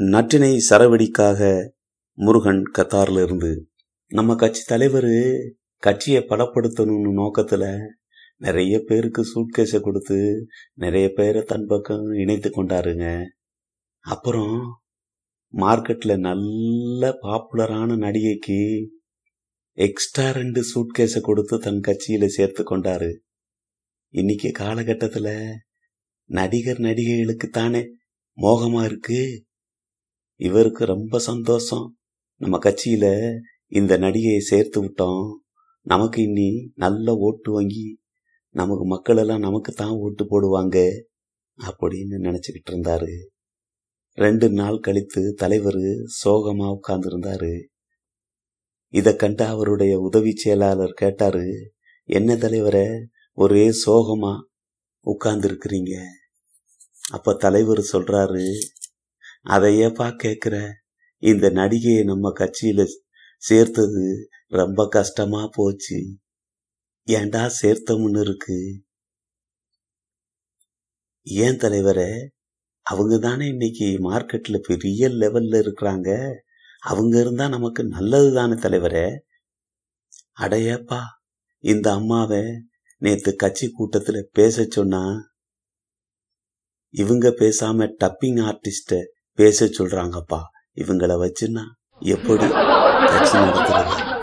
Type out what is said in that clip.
நற்றினை சரவெடிக்காக முருகன் கத்தார்ல இருந்து நம்ம கட்சி தலைவர் கட்சியை பலப்படுத்தணும்னு நோக்கத்தில் நிறைய பேருக்கு சூட்கேஸை கொடுத்து நிறைய பேரை தன் பக்கம் இணைத்து கொண்டாருங்க. அப்புறம் மார்க்கெட்டில் நல்ல பாப்புலரான நடிகைக்கு எக்ஸ்ட்ரா ரெண்டு சூட்கேஸை கொடுத்து தன் கட்சியில் சேர்த்து கொண்டாரு. இன்னைக்கு காலகட்டத்தில் நடிகர் நடிகைகளுக்கு தானே மோகமாக இருக்கு. இவருக்கு ரொம்ப சந்தோஷம். நம்ம கட்சியில் இந்த நடிகையை சேர்த்து விட்டோம். நமக்கு இனி நல்ல ஓட்டு வாங்கி நமக்கு மக்களெல்லாம் நமக்கு தான் ஓட்டு போடுவாங்க அப்படின்னு நினச்சிக்கிட்டு இருந்தாரு. ரெண்டு நாள் கழித்து தலைவர் சோகமாக உட்கார்ந்துருந்தாரு. இதை கண்டு அவருடைய உதவி செயலாளர் கேட்டாரு என்ன தலைவரை ஒரே சோகமாக உட்கார்ந்து அப்போ தலைவர் சொல்கிறாரு அதையேப்பா கேட்குற இந்த நடிகையை நம்ம கட்சியில் சேர்த்தது ரொம்ப கஷ்டமா போச்சு. ஏன்டா சேர்த்தமுன்னு இருக்கு? ஏன் தலைவரே அவங்க தானே இன்னைக்கு மார்க்கெட்டில் பெரிய லெவலில் இருக்கிறாங்க. அவங்க இருந்தால் நமக்கு நல்லது தானே தலைவரே. அடையப்பா இந்த அம்மாவை நேற்று கட்சி கூட்டத்தில் பேச சொன்னா இவங்க பேசாம டப்பிங் ஆர்டிஸ்ட்டை பேச சொல்றாங்கப்பா. இவங்கள வச்சுன்னா எப்படி கட்சி நடத்துறது